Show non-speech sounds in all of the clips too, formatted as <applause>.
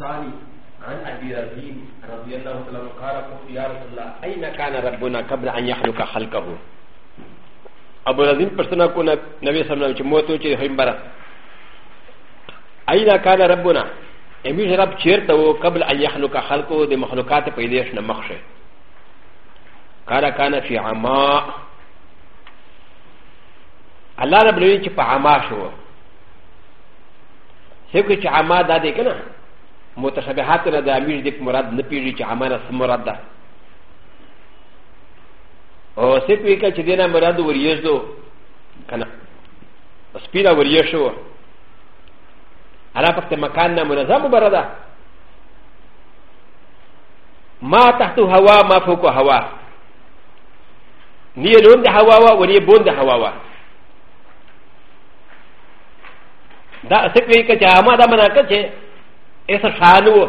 الأنصاري عن أبي رزين رضي الله تعالى عنه قال قلت يا رسول الله أين كان ربنا قبل أن يخلق خلقه أبو رزين پرسنا کو نبی صلی اللہ علیہ وسلم موتو چی ہم برا أين كان ربنا امیز رب چیرتا و قبل أن يخلق خلقه دي مخلوقات پیدیشن مخشه قال كان في عماء الله رب لوی چی پا عما شو سیو که چی عما داده که نه متشابهات نه د امیر د مراد نه پیږي چې عمل سم مراد ده او سې پیکا چې دینه مراد وریږدو کنه سپیره وریښو علاوه په مکان نه منظم برده ما تحت هوا ما فوق هوا ني لون د هوا وا وني بون د هوا وا دا سې پیکا چې عامه ده مناکه چې ا س ش ا ن و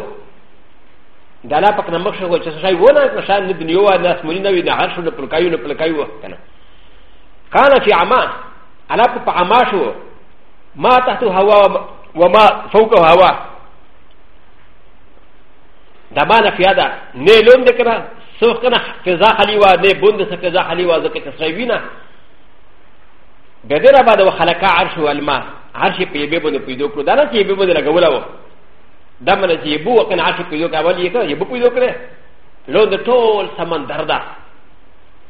د ل ا پ ک ن م ک ش و چې ش ا ي و ن ا ک ش ا ن د دنیا و ناس مونږ نه وي نه هر شو نه پلکایو نه پلکایو کنه کان چې عما الا په عما شو ما تحت هوا وما فوق هوا دا ما نه فیاده نه لون د کنه سوخ کنه فضا خلی و نه بند څه فضا خلی و ځکه چې شای وینا بدر بعد وخلقا عرش والماء عرش په یبه باندې پیدو کړو دا نه چې یبه باندې لګولا و ダマナジーボーカンアシピヨガワリカ、ヨブヨクレ、ロンデトール、サマンダダ、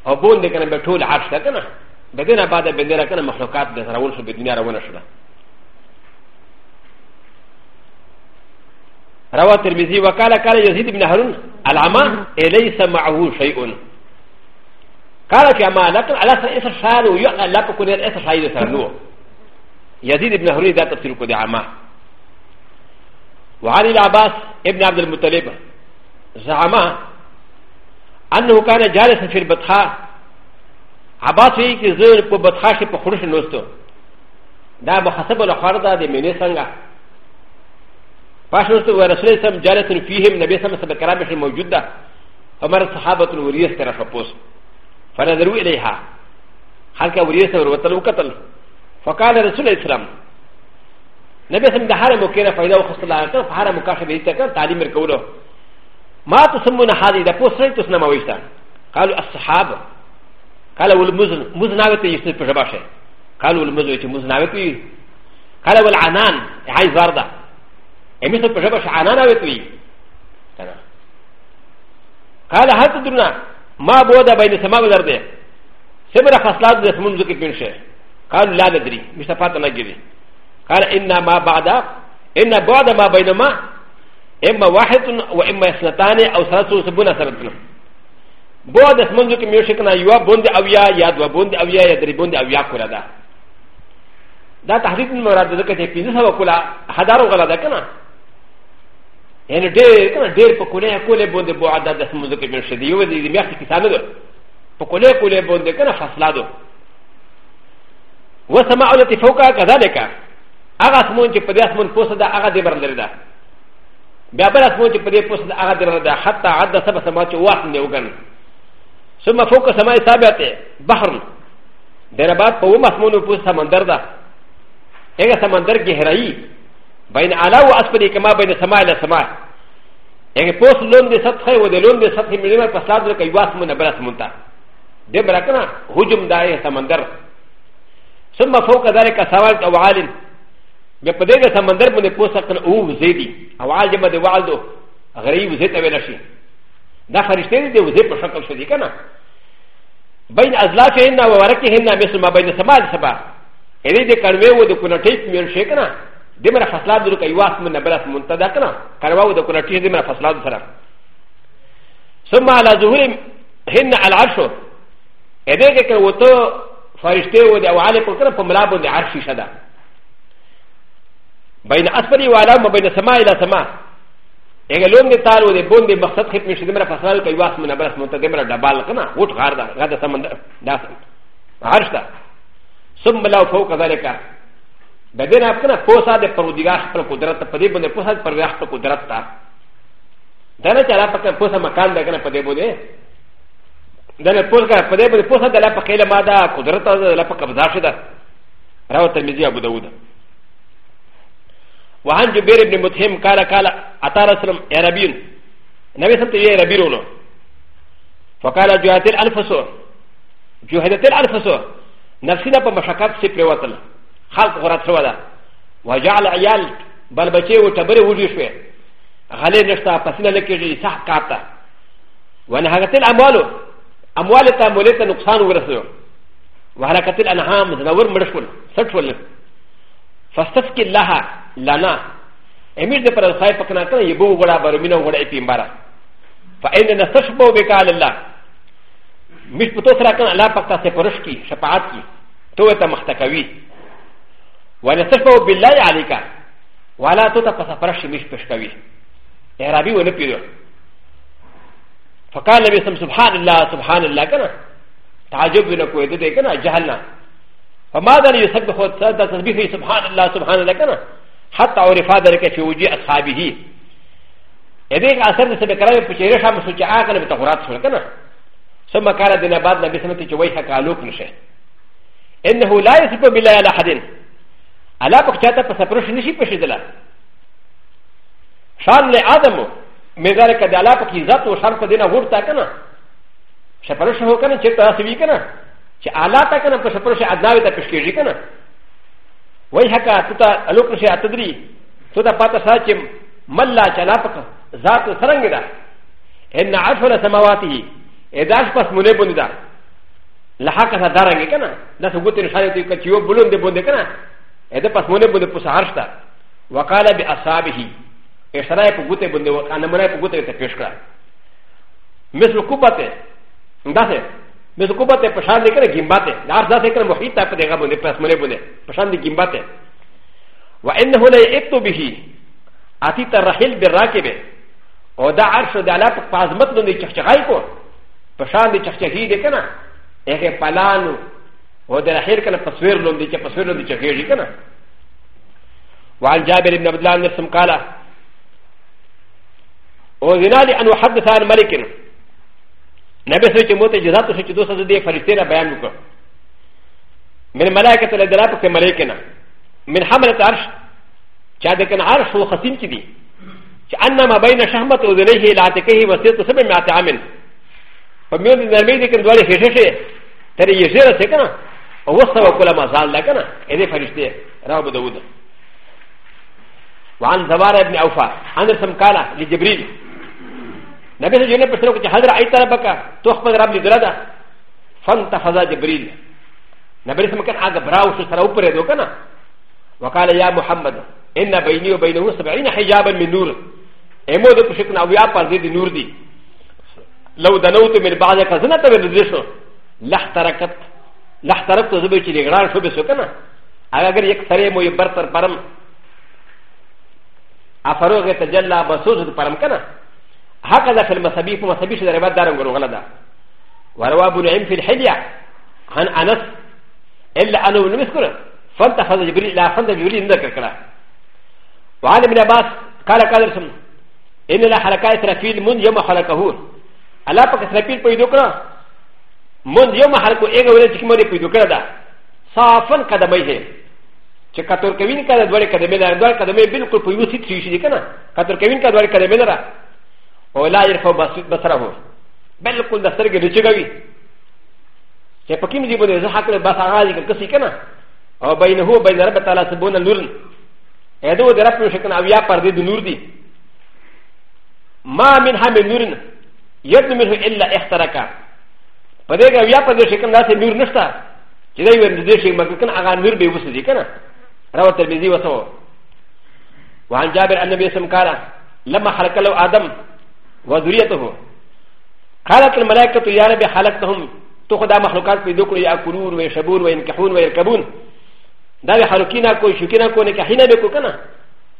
オボンデカンベトール、アシタカナ、ベデナバダベデラカナマソカッデザラウンスベディナラワナシュラ。روى الترمذي وقال قال يزيد بن هارون العمى ليس معه شيء قال كما لكن على اساس شعر ويقال لك كل اساس شعر يزيد بن هارون ذات تفسير كل عمى وعن العباس ابن عبد المطلب زعما انه كان جالسا في البطحاء عباس وی کی زر په بطحاء کې په خورش نوستو دا محسب الاخر ده د مینې څنګه پښ نوستو ورسول سم جالسا فيهم نبي سم سب کرام کې موجود ده عمر صحابه الوریس طرفه پوس فنظروا اليها هلکه وریس ور وتل وکتل فقال رسول الله なべさんがハラムケラファイナーホストラーハラムカシビテカン、タリメコロ。マートサムナハリ、ダポスレイトスナマウィスタン。カルアスハブ。カラウルムズナウティスプジャバシェ。カルウルムズウィチムズナウティ。カラウルアナン、ハイザーダ。エミスプジャバシアナナウティ。カラハトドナ、マボダバイネサマウダデ。セブラファスラーデスムズキピンシェ。カルラデリ、ミスタパタナギリ。قال إن ما بعد إن بعد ما بينما إما واحد وإما اثنتان أو ثلاث وسبون سنة بعد اسمنزو كم يوشكنا يوا بند أو يا يا دوا بند أو يا يا دري بند أو يا كولا دا دا تحريف المراد ذكر جه بيزا سوا كولا هدارو غلا دا كنا يعني دير كنا دير بكولا كولا بند بعد دا اسمنزو كم يوشدي يوا دي دي ميخ كيسانو دو بكولا كولا بند كنا فصلا دو وسماء التي فوقها كذلك هغه اسمون چې په دې اسمون پوسه ده هغه دې برلر ده بیا بل اسمون چې په دې پوسه ده هغه دې برلر ده حتی عد سبع سما چې واسم دی وګن ثم فوق سما ثابت بحر دربات په و مسمون پوسه سمندر ده هغه سمندر کې هرایي بین اعلی و اسفل کما بین سما الى سما هغه پوسه لون دې سطح و دې لون دې سطح ملي په سلاد کې واسمون بل اسمون ته دې برکنه هجوم دای سمندر ثم فوق ذلك سوال او عالم ب ا د ي ن سمندر من قوسك ا و زيدي او ع ا ج م د والدو غريب زيت ا و ل ش ي دا فرشتين دي وزيد بشكل شديكنا بين أ ز ل ا ف ه ن ا ووركهن مثل ما بين السماء السبع ا ل ي د كالوي ودكونتيك من شيكنا دمر فصلات دلوك ايواس من نبلس منتدكنا كالوي ودكونتيك دمر فصلات سرا ثم على ظهورهم هن العرش ا ل ي د ك ا وتو فرشتين ودعوالي كنا فملابون العرش شدا بين اسفل وعلام وبين السماء الى السماء اغلون دي تالو دي بون دي مقصد خدمه شدمره فصل كي واس من برس متغمره دبال كنا وط غاردا غدا سمندر داس عرشتا ثم لو فوق ذلك بدين اپنا پوسا دے پرودگار پر قدرت پدی بندے پوسا دے پرودگار پر قدرت تا دنا چلا پکن پوسا مکان دے کنا پدی بودے دنا پوسا پدی بودے پوسا دلا پکیلا مادا قدرت دلا پکبزا شدا راو ترمذی ابو داؤد وعن جبير بن متهم قال قال أتى رسول عربي نبي سمت إليه عربي رونو فقال جهدت الأنفسو جهدت الأنفسو نفسنا بمشاكات سيبري وطل خلق غرات سوا دا وجعل عيال بل بچه وطبره وجو شوه غلي نشتا پسنا لكي صح كارتا ونهاجت الأموالو أموال تا مولتا نقصان ورسلو وهلكت الأنعام زنور مرشول سرشول فاستسكي لها لنا امير د پر صاحب پکنا کنه يبو وړا برمنه وړا پیمبارا فإن نستشبو بك على الله مش پتو سره کنه الله پاک تاسو پرش کی شفاعت کی تو ته مختکوي ونستشبو بالله عليك ولا تو ته پس پرش مش پشکوي عربي ونه پیرو فقال النبي صلى سبحان الله سبحان الله کنه تعجب نه کوی ته کنه جهنم فماذا يسبح سبحان الله سبحان الله کنه حتى عرفا ذلك في وجه أصحابه هذه أثر نسبة كلام بشير شام سوچا آكنا بتغرات سولا كنا ثم قال دينا بعد نبي سنتي جويها كالوك نشه إنه لا يسب بالله على أحد ألا بكتاتا فسبرش نشي بشدلا شان لآدم من ذلك دالا بكي ذات وشان فدينا غورتا كنا شپرش هو كنا چه تاسوي كنا چه آلا تا كنا فسبرش عدناوي تا پشكيجي كنا و ي ح ك ا تتا الوكشي اتدري تتا فاتا ساتيم ملا شلافك ذات سرنجدا ان عشر سماواته اداش بس منبندا لحقا دارنجي كنا لا تقول شايتي كتيو بلون دي بندي كنا ادا بس منبندا بس عرشتا وقال باصابه اشراي بغوتي بندي انا مراي بغوتي تفشكا مثل كوباتي だって م ز ك و ب ت ه پشان دي كره گيمباته لار ذات كره محيط تا پدغه بنه پس مله بنه پشان دي گيمباته و انه لا يئت به اتي ترحل بالراكبه او دا عرش د الله په پازمت باندې چخچغای کو پشان دي چخچغي دي کنه هغه پلانو او د رحل کنه تصویر لوندي چې تصویر لوندي چخيږي کنه وعن جابر بن عبد الله بن سمقاله وزنا لي ان احدث عن ملك なべせちもてじざとしちどさでファリテラバンコ。メンマラケテレデラプケマレケナ。メンハマレタシチャデケンアルシュウハシンキディ。チアンナマバイナシャマトウデレヘラテケヘワセトセメマタアメン。ファミューディナメディケンドレヘシェシェテレイジェラセケナ。ウォスタワコラマザーラケナ。エレファリテラブドウド。وعن زوار بن أوفا عن سمكالا لجبريل なべじねぷときはらあいたらばか、とくらみぐらだ、ファンタファザジブリル。なべさまかあがブラウスからオペレドかな。わかれやもはまだ。えなべにゅうべのうすべなはやばみぬる。えもどくしくなうやぱぜでぬるで。لو دنوت من بعض كزنة بالرزق لحتركت لحتركت زبيك لغرار شو بسكنا اگر يكثر مو يبرتر برم افروغ تجلى بسوز برم كنا هكذا في المسابيح ومسابيح الرباط دارم غلغلدا وروى ابو نعيم في الحليه عن انس الا انا ولم يذكر فانتخذ جبريل لا فانت جبريل ذكر كلا وعن ابن عباس قال قال رسم ان لا حركات رفيل من يوم خلقه الا فك رفيل بيدو كرا من يوم خلقه ايه ولا تكمل بيدو كرا دا صافن قدميه چې کتور کوین کړه دوړې کډمه نه دوړې کډمه بالکل په یو سیټ شي کنه کتور کوین کړه دوړې کډمه نه او لا يرفع بصره بل كل دسترګ رچګوي چې پکې مې بده زه حق له بس هغه دي کسي کنه او بینه او بین رب تعالی سبون نور اېدو در په شکن او یا پر دې د نور دي ما من هم نور يد منه الا احترق په دې کې یا پر دې شکن داسې نور نشته چې دا یو دې شي مګر کنه هغه نور به وسه دي کنه راو ترمذی وسو وعن جابر ان النبي صلى الله عليه وسلم قال لما خلق له ادم وذريته قالت الملائكة يا رب خلقتهم تخدع مخلوقات في ذكر يأكلون ويشبون وينكحون ويركبون دا بحركينا كو شكينا كو نكحينا بكو كنا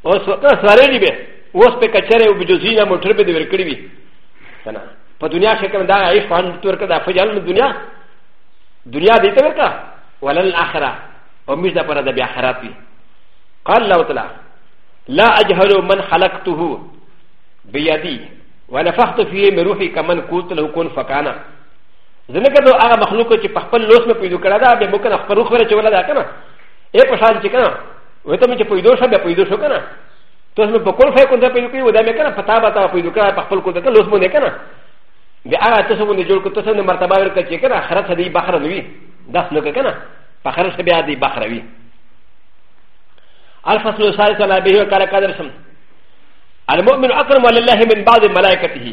وكنا سواريلي به وس په کچره او بجوزینا موټر به د ورکړی وي کنه په دنیا شکل دا عیش فان تور کړه فجل دنیا دنیا دې ته ورکا ولل اخره او مش دا پر د بیا اخرت وي قال الله تعالی لا اجهل من خلقته بيدي ونفخت فيه من روحي كمن قتله كن فكانا ذلك دو اغا مخلوق چې په خپل لوس نه پیدا کړه دا به ممکن خپل روح ورته ولا دا کنه اے په شان چې کنه وته مې چې پیدا شو به پیدا شو کنه تو اس میں بکول فے کون سا پیدا کی ودا میں کنا پتا بتا پیدا کرا پخپل کو دکا لوس منے کنا بیا آغا تسو منے جوڑ کو تسو نے مرتبہ ورکا چی کنا خرط دی بخر نوی دس نوکا کنا پخرش بیا دی بخر وی الفصل سالس علا بیہو کارا قدر سمت المؤمن اكرم لله من بعض ملائكته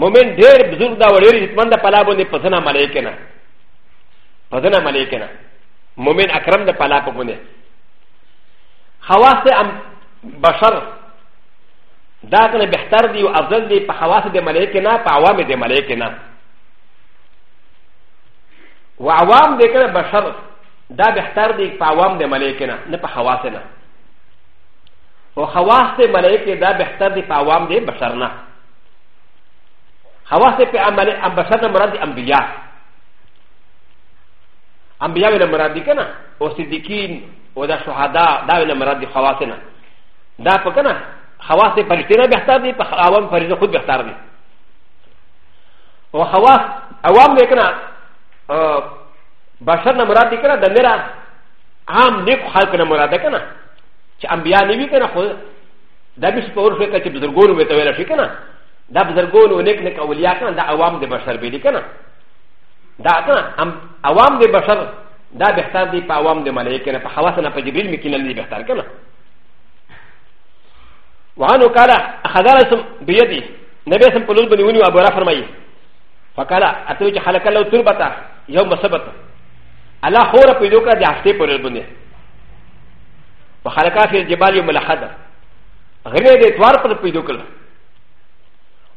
مؤمن ډېر بزرګ دا وړي اتمن د پلا باندې پزنا ملائکنه پزنا ملائکنه مؤمن اکرم د پلا په باندې خواص ام بشر دا کنه بهتر دی او افضل دی په خواص د ملائکنه په عوام د ملائکنه و عوام د کنه بشر دا بهتر دی په عوام د ملائکنه نه په خواص نه و خواست ملائکه دا بهتر دی په عوام دی بشر نه خواست په عمل ام بشر نه مراد دی انبیاء انبیاء ولا مراد دی کنه او صدیقین او دا شهدا دا ولا مراد دی خواست نه دا په کنه خواست فرشتي نه بهتر دی په عوام فرشتي خود بهتر دی و خواست عوام دی کنه بشر نه مراد دی کنه د میرا عام نیک خلق نه مراد دی کنه چې انبیا نه وي کنه خو دا به په اورو کې چې بزرګونو وته ویل شي کنه دا بزرګونو نیک نیک اولیا کنه دا عوام د بشر به دي کنه دا کنه عوام د بشر دا بهتر دي په عوام د ملائکه نه په حواس نه په جبريل مې کې نه دي بهتر کنه وعنه قال اخذ رسم بيدي نبي سم قلوب بن وني ابو رافر مي فقال اتوجه حلقه لو تربتا يوم سبت الله خور پیدو کا دي هفته پر بنه وحركات في الجبال يوم الاحد غير الاتوار قد بيدوكل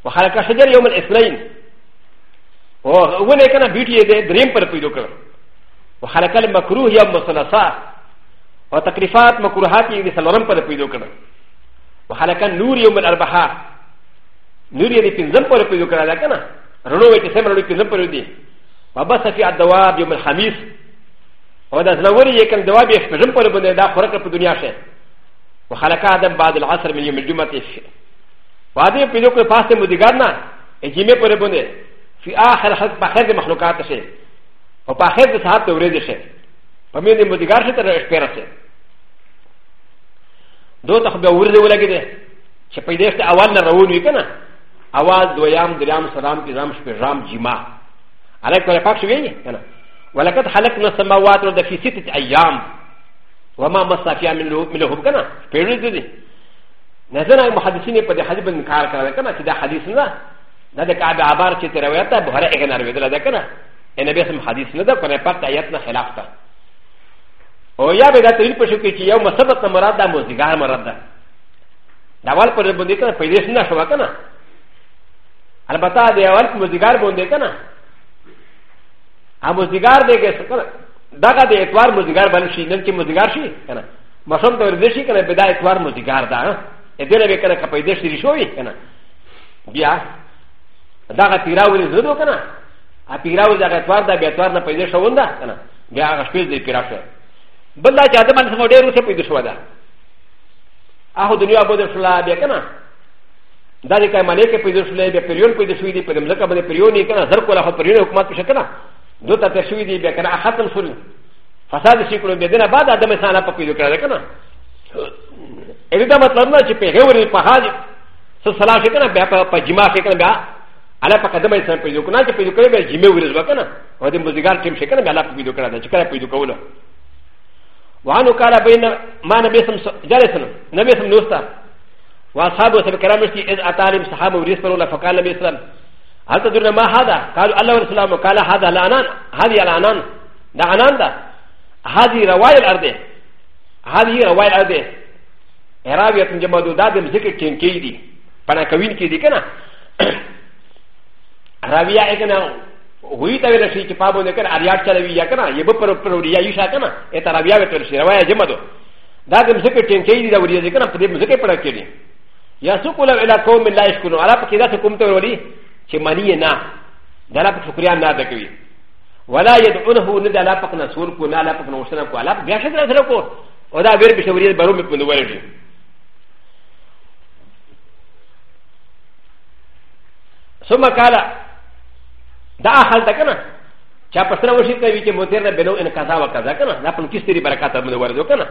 وحركات شجر يوم الاثنين ولكن بيتي دريم قد بيدوكل وحركات المكروه يوم الثلاثاء وتكليفات مكروهات يوم السلام قد بيدوكل وحركات نور يوم الاربعاء نور يوم الفنزم قد بيدوكل لكن رنوه تسمى رنوه الفنزم قد بيدوكل وبس في الدواب يوم الخميس و د زنوري یې کوم دواب یې خپل پر باندې دا خوراک په دنیا شه وخلق ادم بعد العصر من يوم الجمعه وادي په لوکو پاسه مودګار نه جمعه پر باندې في اخر حق په خیر مخلوقات شه او په خیر د ساعت اورید شه په مې دې مودګار شه تر اخبار شه دوه ته به ورده ولګي دي چې په دې ته اول نه روان وي کنه اواز دویام دریام سلام پیغام شپږم جمعه علیکم پاک شوی کنه ولكن حلقنا السماوات والارض في سته ايام وما مس فيها من لهم كنا فيرزقني نزلنا المحدثين قد حديث انكار كذا كنا كذا حديثنا هذا كعب عبارة كتير روايات بخاري اغنى روايات هذا كنا النبي اسم حديث ندا كنا بقت اياتنا خلافتا او يا بدا تريد بشو كي يوم سبت مراد دا مزدگار مراد دا داوال پر بندی کنا پیدیش نشوا کنا البته داوال مزدگار بندی کنا ا مزدگار دے گے دغه د اتوار مزدگار باندې شي نن کې مزدگار شي کنه مشم ته ورده شي کنه بدا اتوار مزدگار دا ا دې نه کنه کپې دې شي شوی کنه بیا دغه پیراول زدو کنه ا پیراول دغه اتوار د اتوار نه پیدا شووندا کنه بیا هغه شپې دې پیرا شو بل دا چې ادم باندې ډېر څه پیدا شو دا اهو دنیا بده شلا بیا کنه دا دې کای ملکه پیدا شولې بیا پریون پیدا شوې دې په دې ملکه باندې پریون نه کنه زر کوله خو پریون حکومت پښه کنه どたてしゅうりべからはたんする。ファサーシクルベデナバダダメサナパピルカレカナ。エリダマトランナチペヘウリパハジ。ササラシカナベアパジマシカナベア。アラパカダメサンペルカナチペルカレベジメウリズワカナ。ワデムズガーキムシカナベアラピルカナチカラピルカウラ。ワノカラベナマナベサムジャレソン、ナベサムノスタ。ワサブセブカラメシエアタリムサハムウリスパロラファカラメスラム。هل تدرون ما هذا قالوا الله والسلام قال هذا الانان هذه الانان ده انان ده هذه روايه الارض هذه روايه الارض عربيه جمادو ده دم ذكر كين كيدي فانا كوين كيدي كنا <coughs> عربيه اكنا وی تا ویل شي چې پابو نه کړ اریاټ چلوي یا کنه یبه پر پر وریا یی شا کنه اته راویا وتر شي روايه جمدو دا د مسکه ټینګې دي دا وریا دي کنه په دې مسکه پړه کړی یا سو کولا الى قوم لا يشكرون عرب کې دا څه کوم ته ورولي چې منی نه د الله په شکریا نه ادا کوي ولا يدعونه نه د الله په نسول کو نه الله په نوښنه کو الله بیا شکر سره کو او دا ویر بشوري برو مې پوند ورېږي ثم قال دا حال ده کنه چا په سره وشي کوي چې موتیر نه بنو ان قضا وکړه کنه دا په کیستري برکات باندې ورځو کنه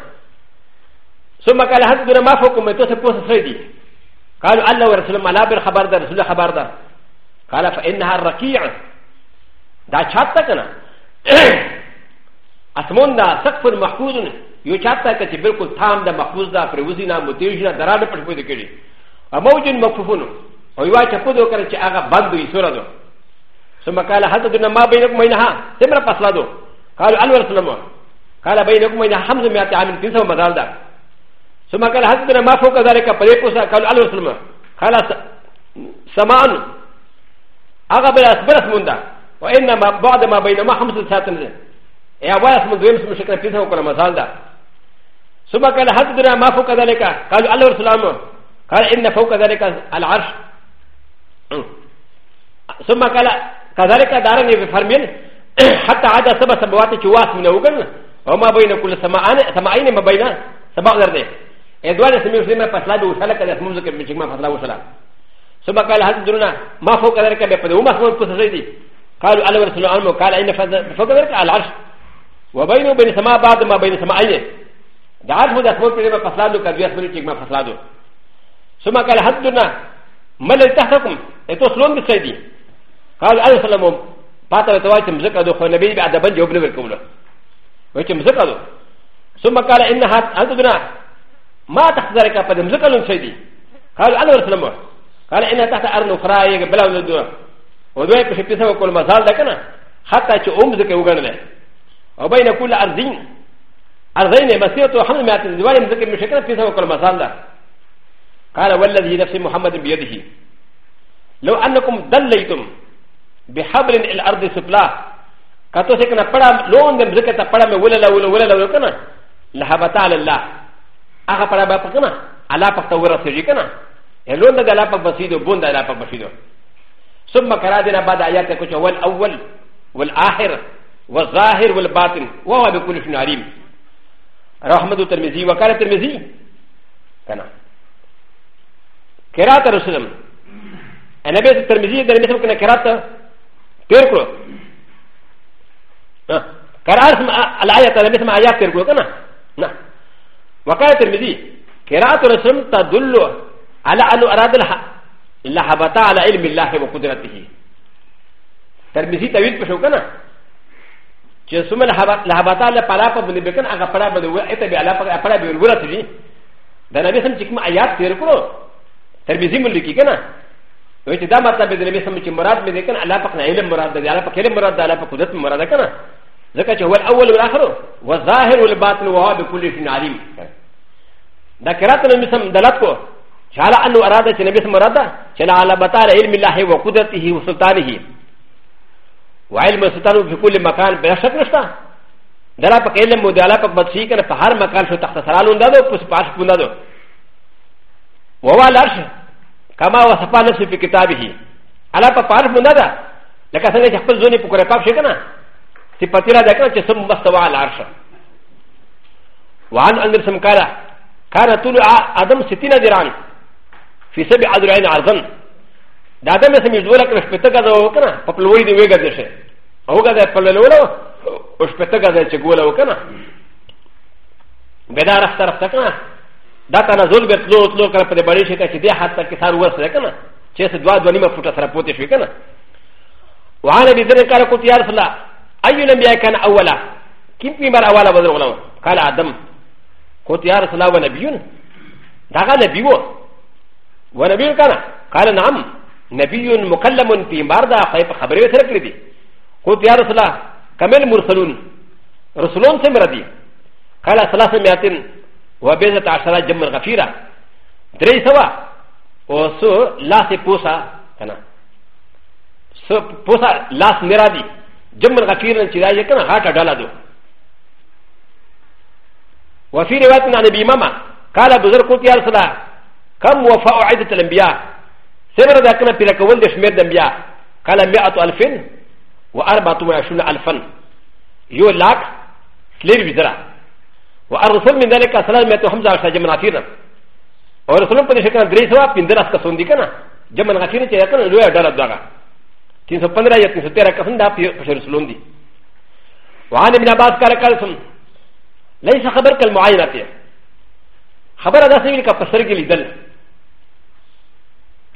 ثم قال حسبنا ما فوق ما توسه پوسه سيدي قالوا الله ورسول الله بر خبر ده رسول خبر ده قال فإنها الركيع دا چاته کنه <clears throat> اسمون دا سقف محفوظ یو چاته کته بالکل تام دا محفوظ دا پروزی نه متیج نه دراډ پټ پوی دکړي اموجن مکفون او یو چا په دوه کړ چې هغه بند وي سره دو ثم قال حدثنا ما بينكم بينها تمر پسلا دو قال ان رسول الله قال بينكم بين حمز مئات عام تنسوا مدال دا ثم قال حدثنا ما فوق ذلك فريقوسا قال ان رسول الله قال سمان هغه بل اسبرس مونده و انما بعد ما بينما خمس ساعتن ده يا واسم دويم سم شكل فيته وكل مثال ده ثم قال حد درا ما فوق ذلك قالوا الله والسلام قال ان فوق ذلك العرش ثم قال كذلك دارني بفرمين حتى عاد سبع سبوات جواس من اوغن وما بين كل سماعين سماعين ما بين سبع ذرده ادوار سمي مسلمه فصلا بوصلك الاسموزك بجمع فصلا وصلك ثم قال هل تدرون ما فوق ذلك بقدر وما فوق بسيدي قالوا على رسول الله قال ان فوق ذلك على العرش وبينه بين السماء بعد ما بين السماء د ع ر ثم قال حدنا ما الذي تحتكم اتوصلون بسيدي قال عليه السلام بعد ما تواتي مزكادو خو نبي بعد بنجي وابن بالكولا ويتي مزكادو ثم قال انها انتظرنا ما سيدي قال عليه السلام قال انا تحت ارن اخرى يك بلا ولدوا ودوي في بيسا وكل مزال دكنا حتى تش ام زك وغنله وبين كل ارضين ارضين مسيرة حمل مئات الزوال زك مشكلة بيسا وكل مزال ده قال والذي نفس محمد بيده لو انكم دليتم بحبل الارض سبلا كاتو سكنا قرا لون دم زكتا قرا من ولا ولا ولا ولا كنا لهبتا على الله اخا قرا بقنا على فقط ورثه كنا ا ل و ن د ا ل ا ب ا بسيدو بون د ا ل ا ب ا بسيدو ثم كرادنا بعد ايات كوش و ا ل أ و ل و ا ل آ خ ر والظاهر والباطن وهو بكل شيء عليم رحمه الترمذي وكان الترمذي كان كرات الرسول انا بس الترمذي د ر م ي س كان كرات تركو كرات الايات ا ل م ي س م ايات تركو كان وكان الترمذي كرات الرسول تدل على أن أراد اللحبة على علم الله وقدرته ترمزي تاويل بشوكنا جسم اللحبة على قلابة من بكن أغا قلابة وإتبع على قلابة الولد جي دا نبي سم چکم آيات تیر کرو ترمزي من لکی کنا ویچ دا مطلب دا نبي سم چی مراد میں دیکن اللہ پاک علم مراد دا اللہ پاک علم مراد دا اللہ پاک قدرت مراد کنا ذکر چی هو الأول والآخر وظاهر والباطن وهو بكل شيء عليم دا کراتنا مثل دلت کو شالا انو ارادا چه نبی سم ارادا چلا على بطار علم الله و قدرته و سلطانه و علم سلطانه في كل مكان بلا شك نشتا درا پا علم و دعلا پا بدسی کن پا هر مکان شو تحت سرالون دادو پس پاش پون دادو و هو الارش کما وصفا نفسه في كتابه علا پا پاش پون دادا لکه سنگه چه خپل زونی پا کوری پاپ شکنا تی پتیرا دکنا چه سم مستوا على الارش وعن انر سمکارا كان طول آدم ستين دران في سبع عدرين عرضن دا دم اسم يجدولا كنا شبتك هذا وكنا فبلوي دي ويغا دي شيء هو كذا فبلولا وشبتك هذا يجدولا وكنا بدا رفت رفت كنا دا تنزل بتلو تلو كنا فدي بڑي شيء كنا دي حتى كثار ورس كنا چه سدوا دواني ما فوتا سرا پوتي شوي كنا وعن ابي ذر قال قلت يا رسول الله اي نبي كان اولا كم في مر اولا بدر غلام قال ادم قلت يا رسول الله ونبيون دا نبيون ونبي كان قال نعم نبي مكلم في مرضى خيب خبري وسرقتي قلت يا رسول الله كمل مرسلون رسلون سمردي قال ثلاث مئات وبيزة عشرة جمع غفيرة دري سوا وسو لاس بوسا كان سو بوسا لاس مرادي جمع غفيرة چراجي كان هاتا دالا دو وفي رواية عن ابي ماما قال بزرق قلت يا رسول الله كم وفاء عدة الانبياء سمر ذا كنا بلا كول دش مير الانبياء قال مئة ألفين وأربعة وعشرون ألفا يو لاك سلير بزرع وأرسل من ذلك ثلاث مئة وخمسة عشر جمناتيرا ورسول الله شكرا دريس وا بندرس كسون ديكنا جمناتيرا تيكنا لويا دارا دارا تين سو پندرہ یا تین سو تیرہ کسن دا پشر رسولون دی وعن ابن عباس قال قال ليس خبر كالمعاينة خبر هذا سيقول لك فسرق لدل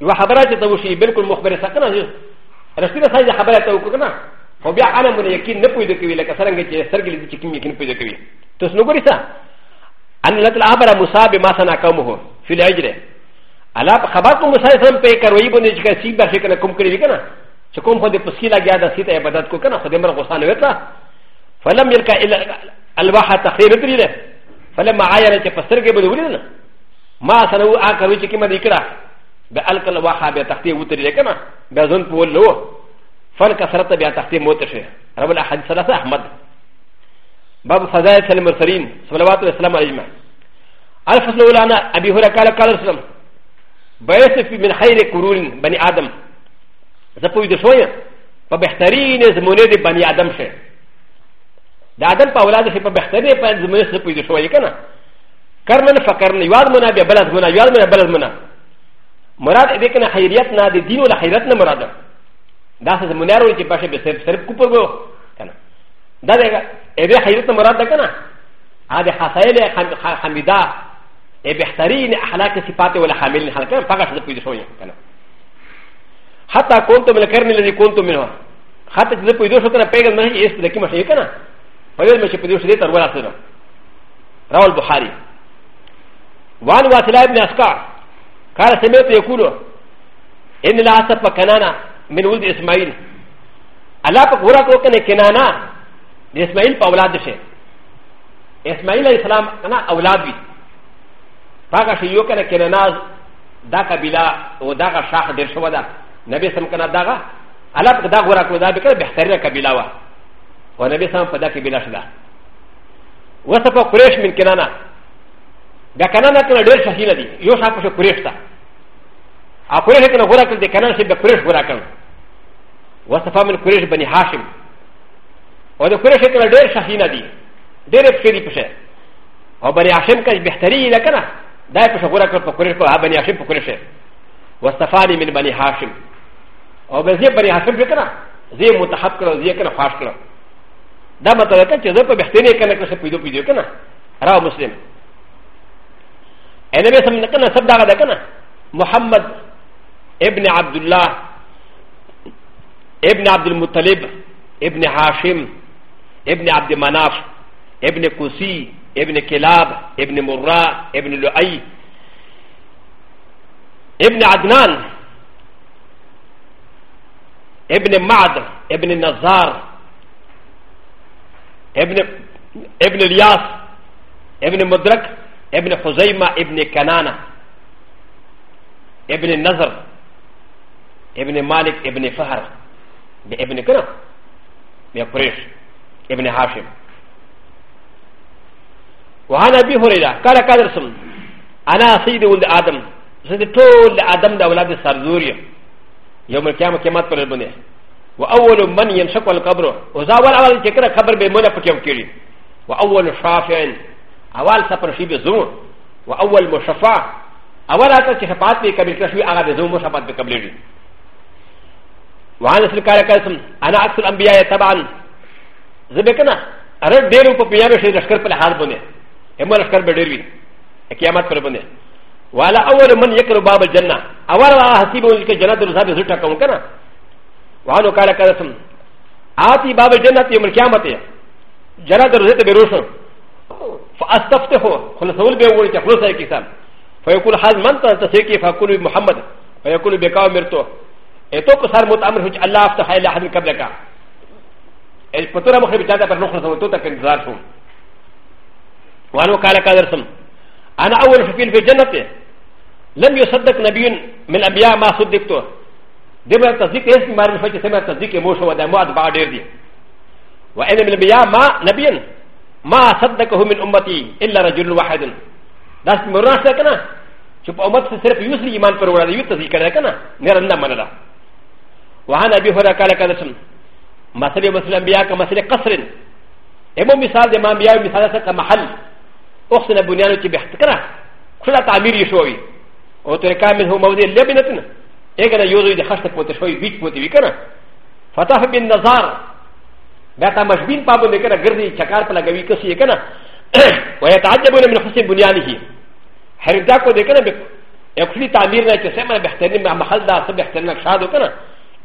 و خبره چې توشي بالکل مخبر سکنه رسول ساي خبره ته وکړه خو بیا عالم نه یقین نه پوي د کوي لکه څنګه چې سرګل دي چې کوم یقین پوي د کوي تاسو نو ګورئ ان الله تعالی امر موسی بما سنا قومه فی الاجر الا خبر کو موسی سلام په کروي باندې چې کسي به کنه کوم کړی کنه چې کوم خو دې پسکی لا غیا د سیت عبادت کو کنه خو دې مر غوسه نه وتا فلم يلقى الا الواح تخير تري له فلما عايره چې پسرګه بده ولینه ما سنو آ کروي چې کوم دې کړه ب ا ل ك ل و ا ح ا ب ي ت خ ت ي و ت ر ي ك ن ا ب ز ن ب و ل و ف ن ك س ر ت ب ي ت خ ت ي م و ت ش ي ر ب ا ل أ ح د ث ل ث ة أ ح م د باب فضائل سلم المرسلين صلوات الاسلام على الاجماع الفصل الاولى انا ابي هريره قال قال السلام بيس في من خير قرون بني ادم زبوي د شويه فبحترين زمونه بني ادم شيء د ادم په اولاد شي په بهتري په زمونه زبوي د شويه کنه کرمن فکرن یاد منا بیا بلد منا یاد منا بلد منا مراد ا د ي ك ن خيريات نا د دين و ل خيرات نا مراد دا س م ن ا ر و ج ب ا ش ب س ر ب س ر ب كوبر بو كنا دا د ا ب ي خيرات نا مراد كنا ا د ي حسائل حميدا ا ب ح ت ر ي ن أ ح ل ا ك صفات و ل حامل الحلقه فقط س ب ي شويه كنا حتى كنت من الكرم الذي كنت منه حتى ت ز ب ي د و ش ك ن ا بيغن من ي س ت ل ك ي م ش ي ك ن ا فيل مشي ب د و ش د ي ت ر و ل ا س ر ا و ا البخاري وعن واسلاء بن اسكار قال سمعت يقول ان لا اسف كنانا من ولد اسماعيل الا فقورا كوكن كنانا اسماعيل فاولاد شيء اسماعيل عليه السلام انا اولادي فاغا شيء يوكن كنانا دا قبيله ودا شاخ دير شو دا نبي سم كنا داغا الا فقدا غورا كو دا بكر بهترين قبيله وا ونبي سم فدا قبيله شدا وصف قريش من كنانا だからなかなかレーサーヒーラーよしゃくしょくれした。あこれからごらくでかなしでくれしごらくん。わさファミリーくれしばにはしん。おでくれしからレーサーヒーラーでれくせりぷせ。おばにあしんかいべたりだから。だいぷしょごらくとくれしばにあしんぷくれし。わさファミリーばにはしん。おべぜばにはしんぷから。ぜもたはくらぜからファースクラ。だまただかちゃぜばべたりかなくせぷどぷどかな。らおむすりん。ا ن ب ي سمنا كنا سبدا غدا كنا محمد ابن عبد الله ابن عبد المطلب ابن هاشم ابن عبد مناف ابن كوسي ابن كلاب ابن مراء ابن لؤي ابن عدنان ابن معد ابن النزار ابن ابن الياس ابن مدرك ابن خزيمة ابن كنانة ابن النظر ابن مالك ابن فهر ابن كنا بقريش ابن هاشم وعن ابي هريره قال قال رسول انا سيد ولد ادم سيد طول ادم د اولاد سرزوري يوم القيامه كما تقول البنيه واول من ينشق القبر وزاول اول كبر بمولى فكيم كيري واول شافعين اول سفر شي به زور و اول مشفع اول هغه چې شفاعت به قبول کړ شي هغه به زور مشفعت به قبول دي وعن اسم کار کسم انا اکثر انبیاء طبعا زبه کنه ارد ډیر په پیابه شي لشکر په لحاظ باندې هم لشکر به ډیر وي قیامت پر باندې والا اول من يكر باب الجنه اول هغه حسيب ول کې جنت رضا به زټه کوم کنه وعنو کار کسم آتی باب الجنه یوم القیامت جنت رضا ته به روشن فاستفتحوا خلصول به وړي خلص هي کتاب فيقول حال من تسيكي فكل محمد فيقول بكا مرتو اتو کو سر مت امر هج الله افتح الى حد قبل کا ال پتر مخه بتا پر نخ تو تک انتظار شو وانو قال قدرسم انا اول شفيل في جنته لم يصدق نبي من انبياء ما صدقته دبر تصديق اس مار فچ سمع تصديق مو شو دا مو اد با دير دي وانا من الانبياء ما نبيين ما صدقه من امتي الا رجل واحد داس مرنا سكنا شوف امت صرف يسري ايمان پر ورا يوت تذكر كنا نرنا لا وعن ابي هريره قال قال سم مثل مثل انبياء كمثل قصر امو مثال ما انبياء مثال محل احسن بنيانه تي بحت كنا كل تعمير يشوي او تركا منه موضع لبنتنا ايه كان يوزي دي خشت شوي بيت بي كنا فتح بالنظار だたましびんぱぶでからぐりちゃかぱらがびかしやかな。わやたじゃぶれみのほせぶにゃりひ。はりだこでからべ。やくりたみらちゃせまべてにまはだせべてなしゃどかな。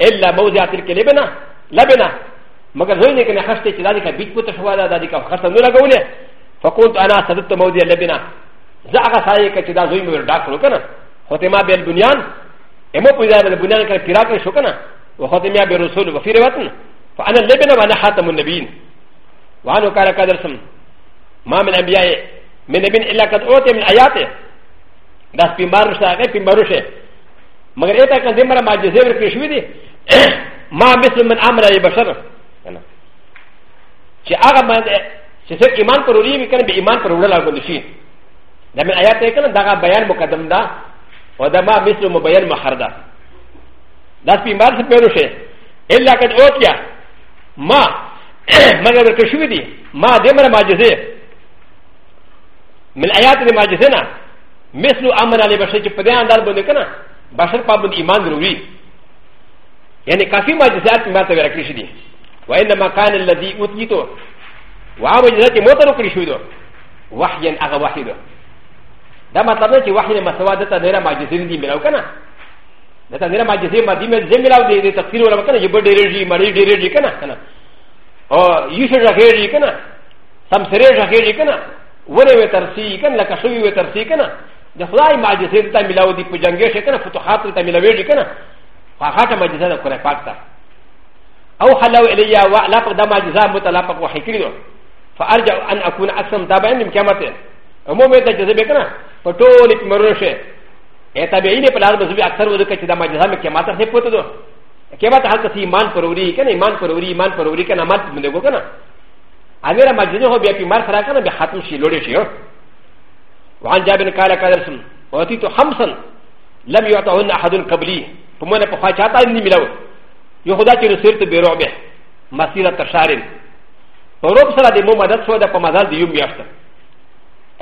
えらぼうじゃてけれべな。らべな。まがぞいねかはしてちだりかびっことしわだだりかはさぬらがうれ。ファコンとあなさずともじゃれべな。ザーサイケチダズウィムルダークロケナ。ホテマベルブニャン。エモプリザーベルブニャンからピラクルショケナ。ホテミャベルソル、フィレワトン。<clears throat> فانا لبنا وانا خاتم النبيين وانا كان كدرسم ما من انبياء من نبي الا قد اوتي من اياته داس بمارش تاغي بمارشه مگر ايتا كان دمرا ما جزير كشوي دي ما مثل من امر البشر انا چې هغه باندې چې څوک ایمان پر وړي وي کنه به ایمان پر وړل غوښتل شي دا من آیات یې کنه دا بیان مقدم ده او دا ما مثل مبین مخر ده دا سپیمار څه پیلو شي الا کد اوتیا ما مگر ورکړ شوې دي ما دې مره معجزه من آیات دې معجزه نه مثل امر علی بشر چې په دې انداز باندې کنه بشر په باندې ایمان ضروري یعنی کافی معجزات ما ته ورکړې شې دي وانما كان الذي اوتيته وعوجزات موته ورکړې شوې ده وحيا هغه وحي ده دا مطلب نه چې وحي مسوا دته ډېره معجزه دي ملاو کنه だから、マジで、マディメルゼミラーで、タフィルは、ジブデレジ、マリデレジ、カナ、カナ。お、ユシュラヘリ、カナ。サムセレジャヘリ、カナ。ウォレウェタシー、カナ、ラカシュウェタシー、カナ。で、フライマジで、タミラウディ、プジャンゲシェ、カナ、フォトハト、タミラウェジ、カナ。ファハタマジザー、コレパクタ。او حلو الي و لا قد ما جزاء متلافق وحكيرو فارجع ان اكون اقسم تابعا لمكامته عموما تجزبكنا فتولك مروشه ا ت ب ع ي ن ب ل ا ر ب ز ب ي اكثر و ذ ك ت د ا م ج ز ا م ك م ا ت ر ه ب و ت د و ك ب ا ت ه ا ل ك س ي م ا ن ف ر و ر ي ك ن ا م ا ن ف ر و ر ي م ا ن ف ر و ر ي ك ن ا م ا ت م د ب و ك ن ا ا م ي ر ا م ج ز ن هو ب ي ا ب ي م ا ر خ ر ا ك ن ا ب ح ت و ش ي ل و ر ي ش ي و وعن ج ا ب ن ك ا ل ك ا د ر س ن و ت ي ت حمصا لم يعطهن أ ح د قبلي فمن ف خ ا ش ا ت ا ن ي ملو يهدى ت ر س ي ر ت ب ر ع ب ه مسيره تشارين فروب سرى د م و م د ت سوى د فمازال د يوم يفتر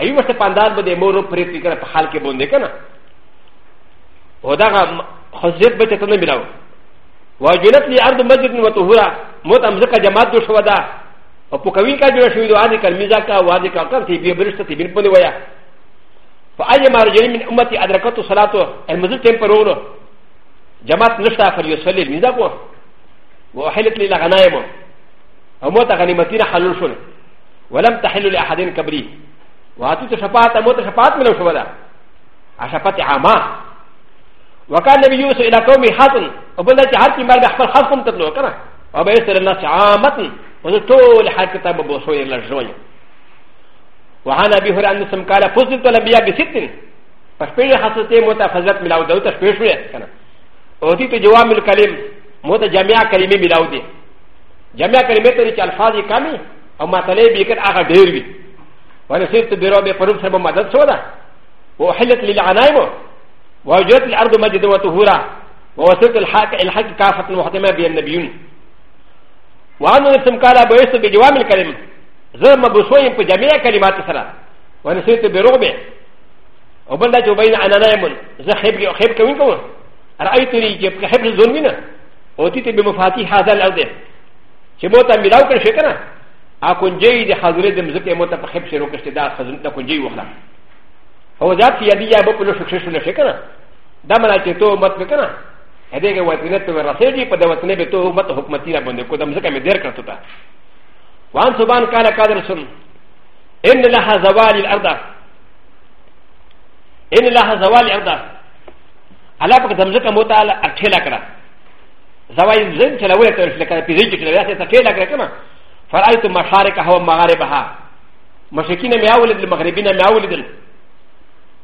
ايوه سبحان الله بدمو روب فريق كان فحال كبون دكنا ودغه خزیت به چته نه ملاو واجلت لي ارض مسجد وطهورا موت امزکه جماعت دو شو دا او په کوي کا جوړ شوی دوه ذکر میزا کا وادي کا کم تی به برشت تی بیر پنه ویا فاي مرجل من امتي ادركت صلاه المسجد تم پرورو جماعت نشتا فليصلي میزا کو وحلت لي لغنائم او موت غنیمتین حلول شول ولم تحل لاحدين قبري واتو شفاعت موت شفاعت ملو شو دا اشفاعت عامه وكان النبي يوسف الى قومي حسن وبدا جهاتي مرد احفر حسن تدلو كنا وبيسر الناس عامة وزتول حال كتاب ابو سوي للجوي وعن ابي هريره انسم قال فزت الانبياء بست فشبيه حسنتي موتا فزت ملاو دوتا شبيه كنا اوتيت جوام الكلم موتا جميع كلمه ملاو دي جميع كلمه تري الفاظ كامي او ما تلي بيكر اغا دير بي ونصيبت بروبي فروب سبب مدد سودا وحلت للعنايمه ووجدت الارض مجد وطهورا ووصلت الحق الحق كافه محتمه بين النبيون وانا نسم قال بويس بجوام الكلم زر مبسوين في جميع كلمات سرا ونسيت برغبه وبلد بين انا نائم زر خيب خيب كوينكم رايتني جبت خيب الظلمين اوتيت بمفاتيح هذا الارض شبوتا ملاوكر شكرا اكون جيد حضرتهم زكي موتا خيب شروكش تدا خزنت كون جيد وخلاص او ذات في يدي ابو بلو شكشش نشكنا دمنا تيتو مت بكنا هذيك واتنت ورسيجي قد واتنت بتو مت حكمتي ربنا قد مزكا مدير كرتوتا وان سبحان قال قادر سن ان لها زوال الارض ان لها زوال الارض على قد مزكا موتا اكلا كرا زوال زين تلوي ترش لك بيجي كلا تكلا كرا كما فرأيت مشاركها ومغاربها مشركين ما يولد المغربين ما يولد المغربين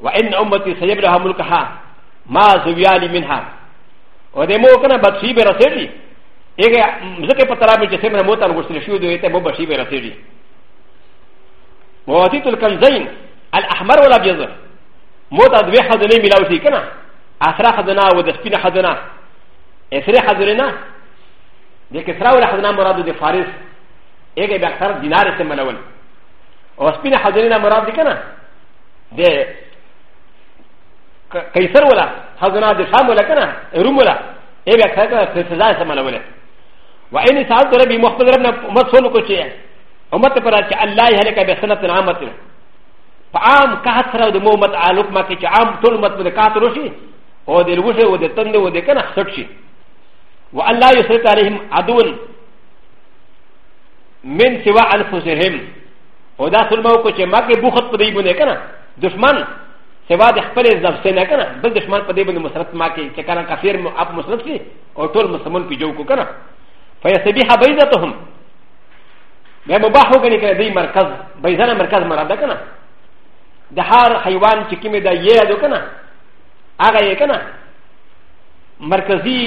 وان امتي سيب لها ملكها ما زوياني منها ودمو كان بطشي برسيري ايه مزكي بطلابي جسمنا موتا وشترشيو دويتا مو بشي برسيري مواتيت الكنزين الاحمر والابيض موتا دوي حزني ملاوتي كنا اثرا حزنا ودسبين حزنا اثري حزنا لكن اثرا ولا حزنا مراد دي فارس ايه باكثر دينار سمنول وسبين حزنا مراد دي كنا で قيصر ولا حضنا د شام ولا كنا روم ولا ايه بیا کړه په سزا یې سماله ولا و ان سال تر به محمد رب نه امت سولو کو چی امت پر چې الله یې هلکه به سنت نعمت فعام کاه سره د محمد تعلق ما کې چې عام ټول امت په کاه تر شي او د لوشه او د تند او د کنه سټ شي و الله یسرت علیهم عدون من سوا انفسهم او دا سلمو کو چې ما کې بوخت په دی بونه کنه دشمن سوا د خپل ضبط نه کنه بل دشمن په دې باندې مسرت ما کې چې کنه کافر مو اپ مسرت سي او ټول مسلمان پیجو کو کنه فیسبیح بیضتهم بیا مباح وګڼي کنه دې مرکز بیضانه مرکز مراده کنه د هر حیوان چې کیمه دا یې ادو کنه هغه یې کنه مرکزی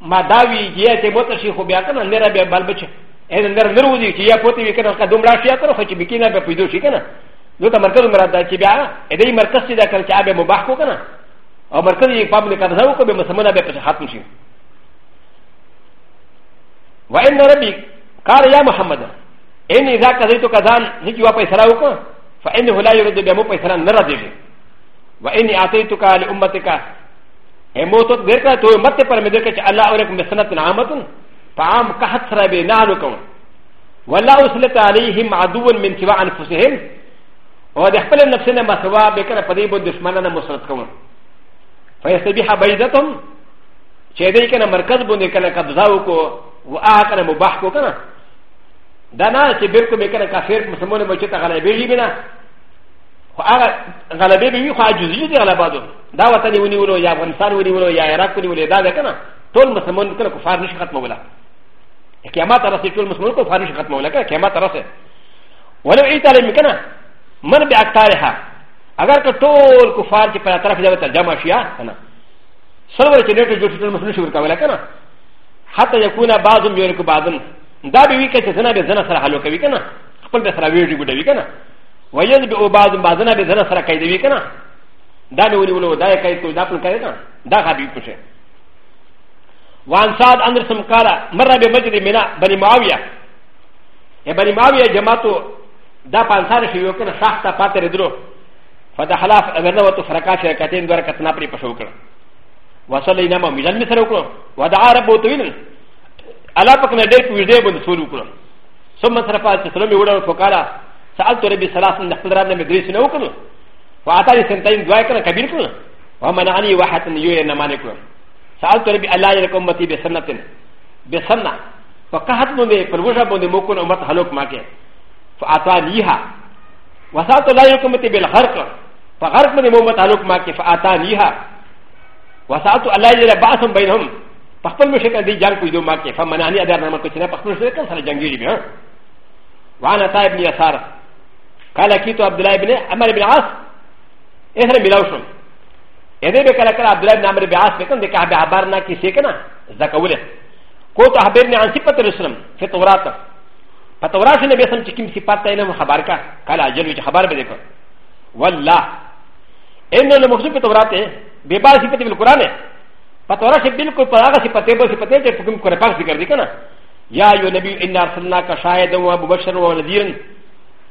ماداوی یې ته بوت شي خو بیا کنه نره بیا بل بچ اې نره نره ودی چې یا پوتې وکنه که دومره شي کنه خو چې بکینه به پیدو شي کنه نو ته مرکز مراد دا چې بیا ا دې مرکز چې دا کړ چې ابه مباح کو کنه او مرکز یې پام نه کړو کو به مسمنه به پښه ختم شي و ان ربي قال يا محمد ان اذا قضيت قضان هیڅ یو پیسې راو کو فانه لا يرد به مو پیسې نه راځي و اني اعطيتك لامتك هموت غير کا تو مت پر مې دې چې الله اورکم بسنت نعمت فعام قحط سره به نه نو کو ولا اسلت عليهم عدو من سوى انفسهم و د خپل نفس نه مسوا به کړه په دې بو دشمنانه مسرت کوم فیسبح بیدتم چې دې کنه مرکز باندې کنه قبضه وکړو و هغه کنه مباح کو کنه دا نه چې بالکل به کنه کافر مسلمان مو چې ته غلبې وي بنا خو هغه غلبې به وي خو جزئی دي غلبادو دا وطن ونیولو یا افغانستان ونیولو یا عراق ونیولو دا ده کنه ټول مسلمان کنه کفار نشي ختموله قیامت راځي ټول مسلمان کفار نشي ختموله کنه قیامت راځي ولو ایتاله مکنه من ب ا ك ت ا ر ه ا اگر که طول کفار چه پر طرف جاوه ترجمه شیا کنا سلور چه نیتو جو شتن مسلم شور کولا کنا حتی یکونا بعضم یورکو بعضم دا بیوی که چه زنا به زنا سره حلو کوي کنا خپل به سره ویډي ګډوي کنه ویل به او بعض بعضنا به زنه سره کوي دی کنه دا نه ونی ولو دا یې کوي ته دا خپل کوي کنه دا غبي پوشه وان صاد اندر سم کالا مره به مسجد مینا بني معاويه یا بني معاويه جماعتو دا پانسار شو یو کنه شاخ ته پاتې ردرو فدا خلاف امرنا وتو فرقا شرکتین دوار کتنا پری پښو کړ وصلی نما میزان می سره وکړو ودعا رب تو وینل الا پک نه ډېر پیږدې بند سول وکړو ثم صرفا تسلم وړو فقالا سالت ربي ثلاث من خپل رب نه مدري سنو کړو واتا دي سنتين دوای کړ کبیر کړو ومنعني واحد یو نه مان کړو سالت ربي الله يركم متي بسنتن بسنه فقهت مو به پروژه باندې مو کو امت هلوک ماکه فاتانيها وسالت الله يكم تبي الغرق فغرق من الموم تعلق معك فاتانيها وسالت الله يلا بعثهم بينهم فقبل مشكل دي جان كيدو معك فمنعني ادار نعمل كتنا فقبل سر جنگيري بها وانا طيب بن قال كيتو عبد الله بن عمر بن عاص اثر إيه ملاوشم اذا بكلا كلا عبد الله بن عمر بن عاص بكن دي كعب عبارنا كي سيكنا عن في توراته パトラシネベサンチキンシパタイナムハバカ、カラジェルジハバベデコ。ワラ。エンドのモスペトラテ、ベバシペティブルコラネ。パトラシビルコパラシパテーブルシパテーブルフクムコレパシガディカナ。やよねびんなさんなかしゃいでもバシャローのディン。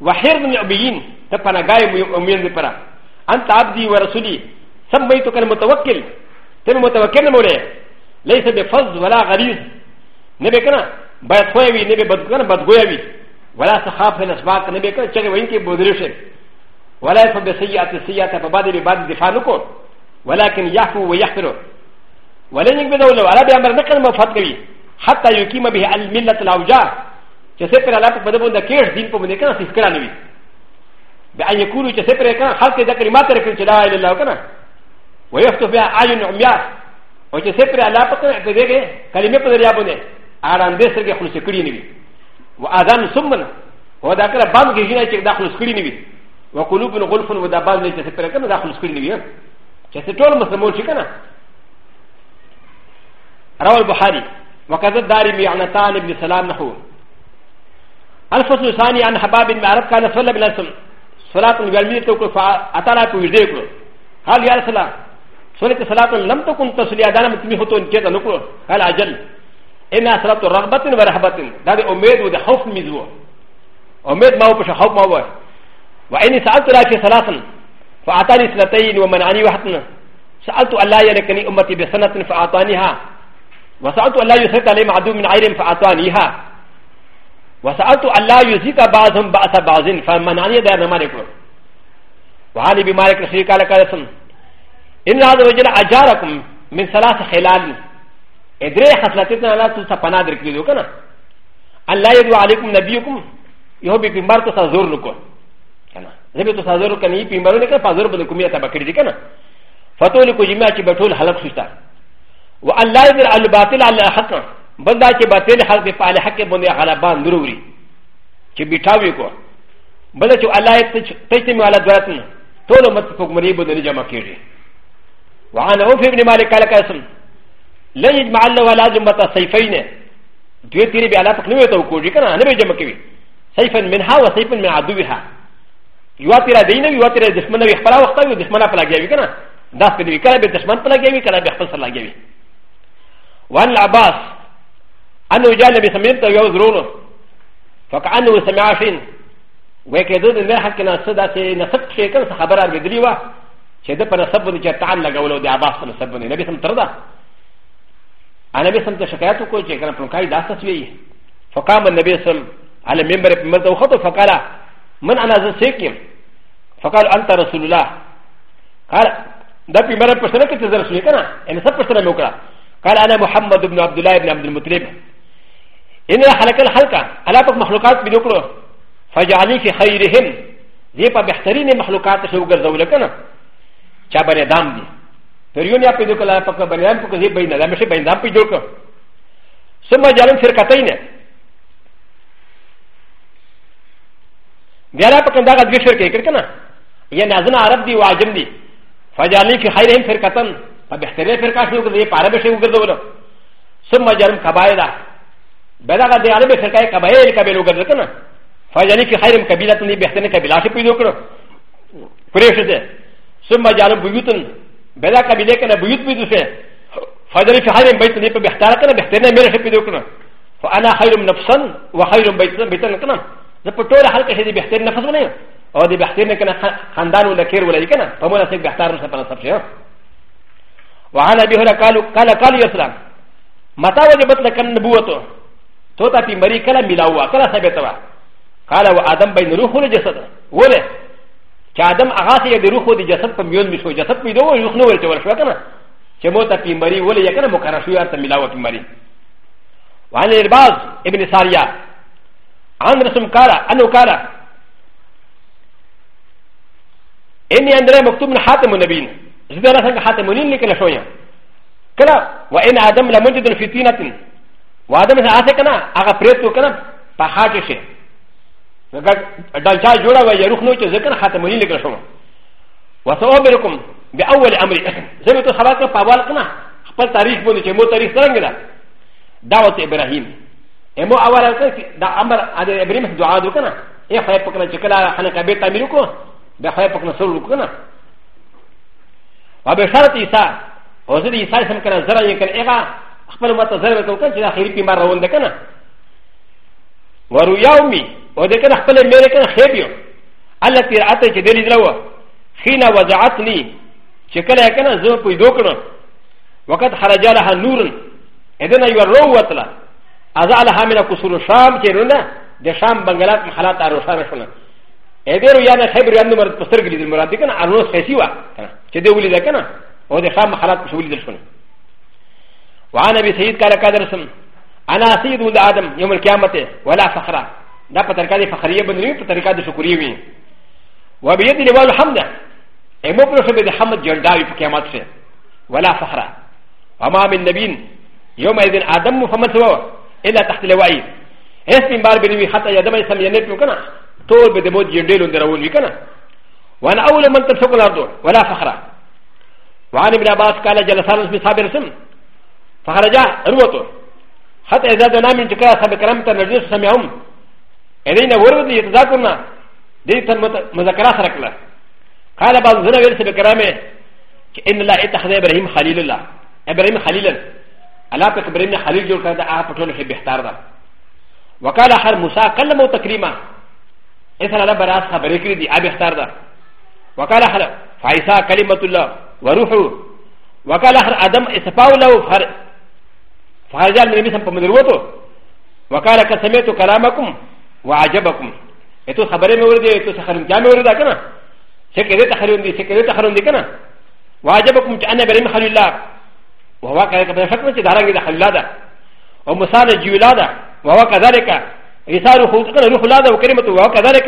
わへるのビーン、たパナガイムウミンデパラ。あんたアブディワラスリ、サムメイトカルモトワキル、テルモトワケルモレ、レイセベファズワラガリズ。ねべかな。バイトウェイ、ネビバッグン、バッグウェイ、ワラサハフェンスバーク、ネビカ、チェウィンキー、ボディシェ、ワラフォベシヤテシヤタパバディバディディファノコ、ワラキンヤフウェヤフロ、ワレニングドウ、アラビアンバーナカンバファトリ、ハタユキマビアンミラトラウジャー、チェセペララパデボンダケース、ディンポメディカンス、スクランビ。بأن يكونوا تسبركا حتى ذكر ما تركوا جلاء إلى الله كنا ويفتح بها عين عمياء وتسبر على بطن اعتذاره كلمة بدر يابونه ارام به سرګه خلص کړی نه وي و اذان سمن هو دا کله بام کې جنا چې دا خلص کړی نه وي و قلوب غلف و دا باز نه چې پر کنه دا خلص کړی نه وي چې ټول مسلمان شي کنه رواه البخاري وكذا الدارمي يعني عن طالب بن سلام نحو الفصل الثاني عن حباب بن عرب كان صلى بن اسم صلاة بالمية توكل فأتانا توجدكم هل يا سلام صلاة صلاة لم تكن تصلي أدانا متمي هتون كذا نقول هل أجل ان اثرت رغبه ورهبه هذا اميد وده خوف ميزو اميد ما هو بش خوف ما هو واني سالت لا شيء ثلاثا فاعطاني سنتين ومنعني واحدة سالت الله يلكني امتي بسنه فاعطانيها وسالت الله يسرق علي معدو من عير فاعطانيها وسالت الله يزيك بعضهم بعض بعض فمنعني دائما مالك وعلي بمالك الشريك على كارثم ان هذا وجل اجاركم من ثلاث خلال ا د ر ي حسنتنا لا تسقنا دركي دوكنا الله يدعو عليكم نبيكم يهبي بمبار تسازور لكو كنا زبي تسازور لكو ني بمبار لكو فازور بلكم يتا بكري كنا فتولي كو جميع كي بتول حلق سوتا و الله يدعو على الباطل على الحق بندا كي باطل حق بفعل حق بني على بان ضروري كي بيتاوي كو بلا كي الله يتجمع على دواتنا تولو متفق مريب بني جمع كيري وعن عوف ابن مالك قال كاسم لن يجمع الله ولا جمعة سيفين دوية تيري بألا تقنوية توقوجي كنا نبي جمع كوي سيفا منها وسيفا من عدوها يواتر دينا يواتر دشمنا بيخبرا وقتا ودشمنا فلا جاوي كنا داس بدوي كنا بدشمن فلا جاوي كنا بيخبر سلا جاوي وعن العباس أنه جاء النبي سمين تيوز رونه فكأنه سمع شين وكذو دنا حكنا صدا نسب شيء كان خبر بدري وا شده پر نسب بده چتان لگاولو دي عباس نسب بده نبي سم تردا انا بسمت شكايات وكوشي كان فلوكاي داسس بي فقام النبي صلى الله عليه وسلم على منبر ملت وخطب فقال من انا ذا سيكي فقال انت رسول الله قال ده في مره بسنه كنت ذا رسولي كان انا سب بسنه موكرا قال انا محمد بن عبد الله بن عبد المطلب ان خلق الحلقه على فك مخلوقات بنوكرو فجعلني في خيرهم ذي بحترين مخلوقات شوكر زولكنا شابر دام دي تريون يا بيدوك لا فكا بنيان فكا زي بين لا مشي بين دام بيدوك ثم جالن فرقتين بيانا فكا داغا دي فرقه كركنا يا نازن عرب دي وعجم دي فجالني في خيرهم فرقتن فبحترين فرقه شنو كذا يقارب شيء وكذا ثم جالن كبايدا بلاغا دي عرب فرقه كبايدا كبيلو كذا كنا فجالني في خيرهم كبيلة تني بحترين كبيلة شي بيدوك فريش ده ثم جالن بيوتن بلا كابينه كان بيوت بيدوسه فادري في حال بيت نيبه بيختار كان بيختار مير في بيدوكنا فانا خير نفسا وخير بيت بيتنا كنا ده بطول حلقه هذه بيختار نفس ولا او دي بيختار كان خندان ولا كير ولا كنا فمولا سيك بيختار نفسه بلا سبشيه وعن ابي هريره قال قال قال يسلم متى وجبت لك النبوته توتا في مري كلا ملاوى كلا سبتها قال وادم بين روح ولا جسد ولا چې ادم هغه سره د روح او د جسد په میون میشو جسد پیدا و روح نو ورته ورشو کنه چې مو ته پیمری ولې یا کنه مقرر شو یا ته ملاو پیمری وعن الباز ابن ساریا عن رسم کارا انو کارا اني اندره مكتوب من حاتم النبيين زبر رسم حاتم النبيين لكن شويه كلا وان ادم لمجد في طينه وادم ساعه كنا اغا فريتو كنا فحاجه شيء دانشا جوړه وای یروخ نو چې ذکر خاتمونی لیکل شو وسوبرکم باول امر زمو ته خبر ته پاول کنه خپل تاریخ باندې چې مو تاریخ څنګه ده دعوت ابراهیم امو اول دا امر د ابراهیم دعا دو کنه ای خای پکنه چې کله خانه کبه تعمیر کو به خای پکنه سر کنه و به شرط عیسی او زه عیسی سم کنه زرا یې کنه ایغه خپل مت زرا وکړه چې اخیری پیمار روان ده کنه ورو یومی و د کنه خپل مې کنه خېب یو الله تیر اته چې دلی درو خینا وضعتنی چې کله کنه زه په دو کړم وقت خرج لها نور اذن یو رو وتلا ازا لها من قصور شام چې رونه د شام بنگلات محلات اروشا شونه اذن یو نه خبر یاند مرد پستر کې دې مراد کنه اروس فیسی وا چې دې ولې ده کنه او د شام محلات په ولې شونه وعن ابي سعيد قال قال رسول انا سيد ولد ادم يوم القيامه ولا فخره だパタカでファリアブニューパタカでシュクリウィン。ワビエディレワルハムダ。エモプロセベデハムジョルダウィフキャマツェ。ワラファハラ。アマミンデビン。ヨマイデンアダムファマツワエラタテレワイ。エスピンバービリウィハタヤダマイサミヤネプカナ。トールベデモジョルデルンデラウンウィカナ。ワナウルマンタソコラド。ワラファハラ。ワニブラバスカラジャラサンスミサベルスン。ファハラジャー、ロト。ハタヤダナミンチカラサベカラムタナジュスサミヤウム。ادين ورد يتذكرنا ديتا مذكرا سرقلا قال بعض زنا غير سبكرامه ان الله اتخذ ابراهيم خليل الله ابراهيم خليلا الله تك ابراهيم خليل جول كذا اه بطول في بهتار ده وقال حر موسى كلمه تكريما اذا لا براس خبرك دي ابي اختار ده وقال حر فعيسى كلمه الله وروحه وقال حر ادم اسفاو له فخرج النبي صلى الله عليه وسلم وقال كسمعت كلامكم وعجبكم اتو خبري مورد اتو سخرم كام مورد كنا سكرت خرم دي سكرت خرم دي كنا وعجبكم انا بريم خلي الله وهو كذلك بشكل دارك دا خلي الله ومسال جيولادا وهو كذلك رسال خوزقنا روح لادا وكلمة وهو كذلك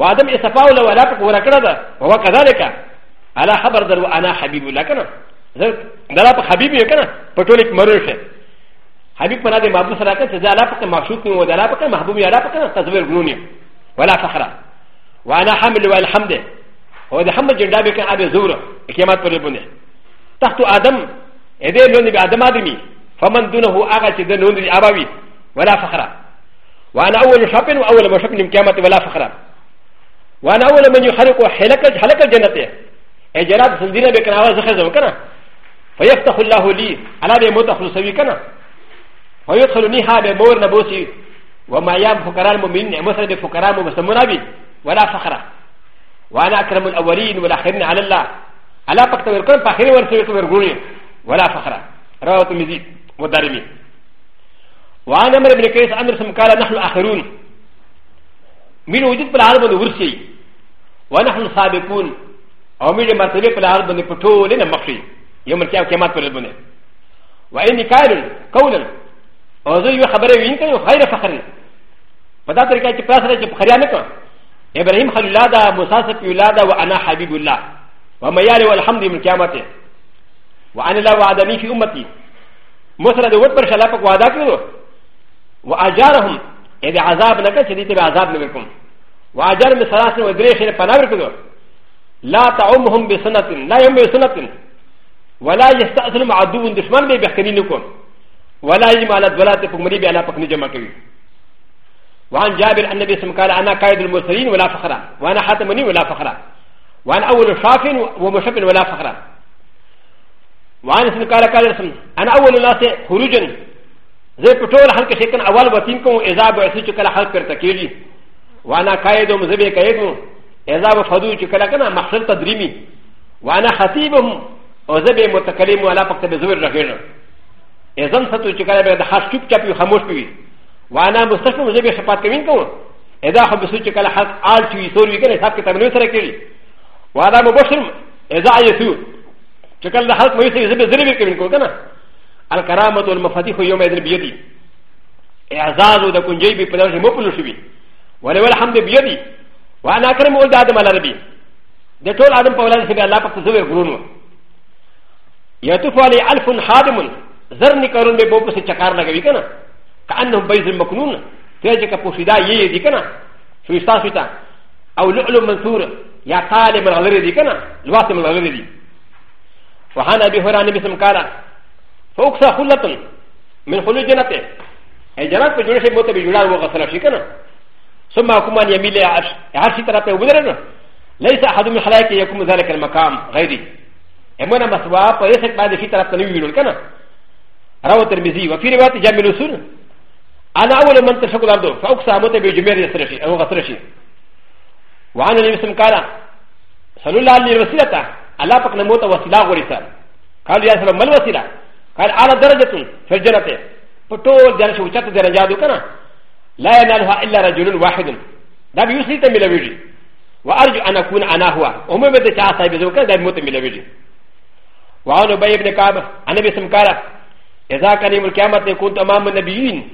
وادم اسفاول ولا تقول كذا وهو كذلك على خبر در وانا حبيب الله كنا ذلك حبيبي كنا فتولك مرشه حبيب بنا دي محبوب سراكا تزا لا بك معشوق من ودا لا بك محبوب يا لا بك تزوير جنوني ولا فخرة وأنا حمل والحمد هو ده حمد جندا بك أبي زورة كيمات بريبوني تحت آدم إذا لون بآدم آدمي فمن دونه آغا تدن لون أبوي ولا فخرة وأنا أول شاب وأول مشاب أنا زخزة وكنا فيفتح ويدخلونها بمور نبوسي وما يام فقراء المؤمنين مثل بفقراء مسلمون ابي ولا فخرة وانا اكرم الاولين والاخرين على الله على فقط ويركون فاخرين ورسولكم يرجوني ولا فخرة رواه الترمذي والدارمي وعن عمر بن كيس اندرسون قال نحن اخرون من وجود بالعالم الورسي ونحن سابقون او من مرتبه بالعالم الفتول لنا مخشي يوم القيامه كما تقول وإن كان قولا او زه یو خبره وین کړم غیر فخر په دا طریقه چې پاسره چې بخاریا نه کړ ابراهيم خليل الله دا موسی سفي الله دا وانا حبيب الله وما يالي والحمد من قيامته وانا لا وعدني في امتي موسى دا وټ پر شلا په وعده کړو واجرهم اذا عذاب لك چې دې ته عذاب نه وکم واجر من ثلاث و درې شي په نور کړو لا تعمهم بسنه لا يوم بسنه ولا يستأذن عدو دشمن به بخرين کوم ولا يمالت ولا تفمري بألا فقني جمع كوي وعن جابر النبي سم قال أنا قائد المرسلين ولا فخرا وأنا حاتمني ولا فخرا وأنا أول شاف ومشف ولا فخرا وعن سم قال قال سم أنا أول الناس خروجا زي بطول حلق شيكا أول وطنكم إذا بعثت كلا حلق برتكيجي وأنا قائد ومزبي قائد إذا بفضو كلا كنا محصل تدريمي وأنا خطيبهم وزبي متكلم ولا فقط بزور رغيره ازن ستو چې کله به د حس چوپ چاپ یو خاموش وي وانا مستشفم زه به خپات کوین کوم ادا خو به سوچ کله حس آل چوي سور وي کنه حساب کتاب نه سره کړی وانا مبشرم اذا ایتو چې کله د حس مې زه به زری کوین کوم کنه الکرامت والمفاتيح يوم اذن بيدي اعزاز د کنجي به پدوش مو پلو شوي ولو الحمد بيدي وانا اكرم ولد ادم العربي د ټول ادم په ولادت کې الله پاک زوی ګرونو يتوفى لي الف حادم زر نکارون به بوب سے چکار لگوی کنا کانهم بیز مکنون تیجه کا پوشیدا یی دی کنا شو استا سیتا او لؤلؤ منثور یا طالب الغلری دی کنا لواسم الغلری دی وحان ابي هريره نبي سم قال فوكسا خلتن من خلو جنته اي جنات په جوړه شي موته به جوړه و غسل شي کنه ثم حكمان يميل عرشي طرف ته وګرنه ليس احد من خلائق يكون ذلك المقام غيري امنا مسوا په هیڅ باندې شي طرف ته نه ویل کنه روى الترمذي وفي روايه جامع الرسول انا اول من تشكو الارض فاقصى موت بجميع يسرشي او غسرشي وعن النبي صلى الله عليه وسلم صلى الله عليه وسلم الله فقد موت وسيله غريسه قال يا سلام ما الوسيله قال على درجه في الجنه فطول جنه وشات درجات كنا لا ينالها الا رجل واحد لا يوصي تملوجي وارجو ان اكون انا هو ومن بدك عصاي بزوكا لا يموت ملوجي وعن ابي بن كعب انا بسم كعب ذ إ اذا كان يوم القيامه يكون امام النبيين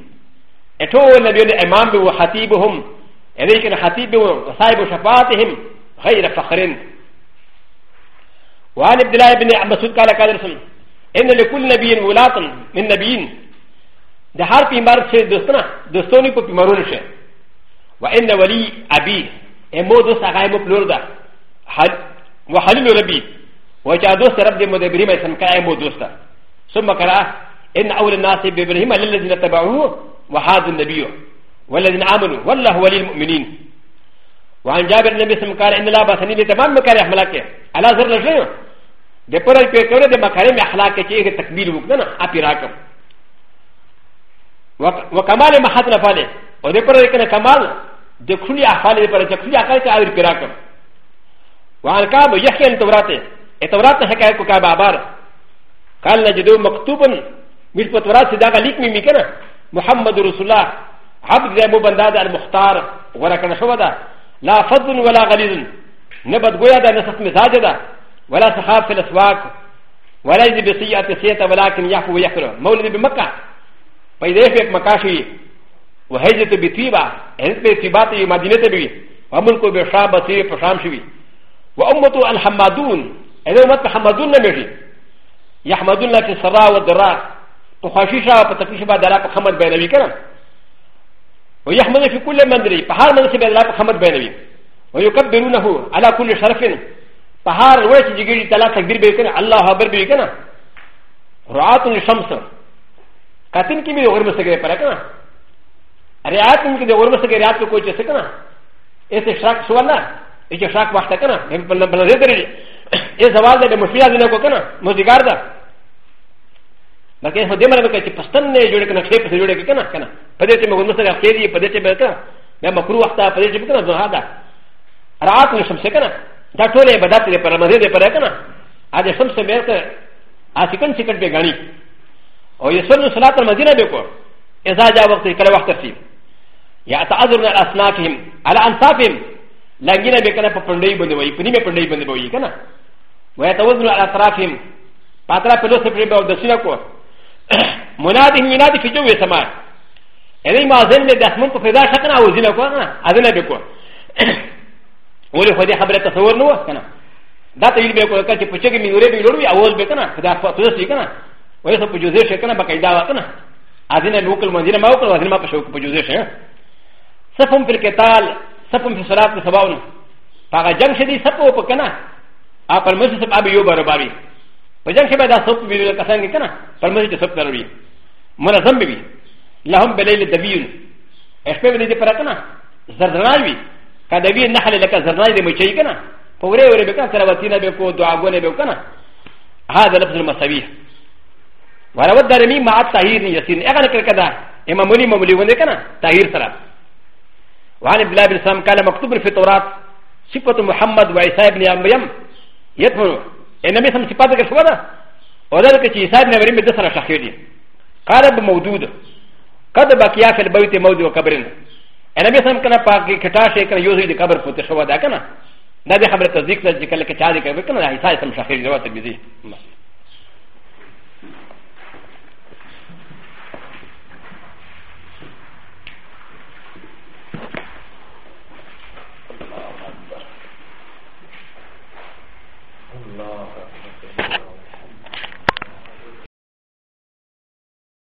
اتوا النبيين امام وخطيبهم اليك الخطيب وصاحب شفاعتهم غير فخر وعن عبد الله بن مسعود قال قال رسول ان لكل نبي ولاة من نبيين ده هر بيمار شيء دوستنا دوستوني كو بيمارون شيء وان ولي ابي امو دوست اغايب بلور ده وحليل ربي وجا دوست رب دي مدبري ما يسمى كاي مو دوستا ثم قرأ ان اول الناس بابراهيم للذين تبعوه وهذا النبي والذين امنوا والله ولي المؤمنين وعن جابر النبي صلى الله عليه وسلم ان لا باسني لتمام مكاره اخلاقه على زر لجنه د پر په کوره د مکارم اخلاق کې تکمیل وکړه نه اپی راکم وکمال محت نفاله او د پر کنه کمال د خلی افاله پر د خلی اقای ته اور پی راکم وعن کعب یحیی التوراته التوراته حکایت کو کعب ابار قال نجدو مکتوبن م ل ك ت و ر ا ت سيداغا ل ي ك م ي ميكنا محمد رسول الله عبد ا ل م ب ن د ا د المختار ولكن ش و د ا لا فضل ولا غليل نبت غ و ي ا د ا نصف مزاجدا ولا س خ ا ف في ا ل أ س و ا ق ولا يجي بسيئه ب س ي ئ ولكن يحفو ويحفر مولد بمكه فاذا يحفر مكاشي وهجت بثيبا هزت بثيباتي مدينه بي وملك بشام بثير فشام شوي و أ م ت الحمادون اذا مت حمادون نمشي يحمدون لك السراء والدراء په خوشي شا په تفیش با دلا په خمر بینوي کنه و يحمد في كل مندري په هر منځ کې دلا په خمر بینوي و يكبرونه على كل شرف په هر وړ چې جګړي تعالی تکبیر به کنه الله اکبر به کنه رات الشمس کتن کې به غرمه سګره پر کنه ریات کې د غرمه سګره رات کو چې سکنه ایسه شک سو نه چې شک وخت کنه بل بل دې درې ای زوال د مفیاد نه کو کنه مزګار ده لكن هو دمر بك تستن جورك نخيب جورك كنا كنا بدأت مغنى سرع خيري بدأت بك ما مكروه وقتا بدأت بك نظر هذا رات الشمس كنا دا ټول عبادت لپاره مزه لپاره کنه ا دې شمس به ته ا سکن سکن به غني او یې سن صلات المدینه به کو اذا جاء وقت کله وخت سی یا تعذر من اسنافهم على انصافهم لنګینه به کنه په پندې باندې وای پنی به پندې باندې وای کنه وای توذر على اطرافهم پاترا په لوسه پرې به د سینه کو منادي منادي في جوي سماء إذا ما أذن لدخمن فإذا شكنا أوزينا كنا أذن بكو ولي خدي خبرة تصور نوا كنا دا تيل بكو كذا تبتشي كمي يوري بيلوري أول بكنا كذا فتوسي كنا ويسا بجوزي شكنا بكيدا وكنا أذن نوكل منزل ما وكل وأذن ما بشوك بجوزي شكنا سفهم في القتال سفهم في الصلاة سباون فاغا جنگ شدي سفو بكنا أبل مسجد أبي يوبر بابي په جنگ کې به دا سب ویل کسان کې کنه پر مې چې سب ضروري منظم به وي لهم بلیل دبیون اشپې به دې پر کنه زردنای وي کدا وی نحل لکه زردنای دې مچي کنه په وره وره به کنه سره وتینا به کو دعاګونه به کنه هذا لفظ المساوي ورود درمی مع تاهیر نه یسین اگر کړه کدا امامولی معمولی ونه کنه تاهیر سره وعن ابن الله بن سام قال مكتوب في التوراة صفة محمد وعيسى بن مريم يدفن ان م ي س م س ي ب ا ت ك ش و د ا وذلك ي س ا ر ن ب ر ي م د س ر ا شخيري قال ب موجود قد بقيا في البيت موجود وكبرين ان م ي س م كنا باقي كتاشي كان يوزي لكبر فتي شوادا كنا لا بخبر تزيك لكي كالكتالي كبكنا لا يسال سم شخيري وتبزي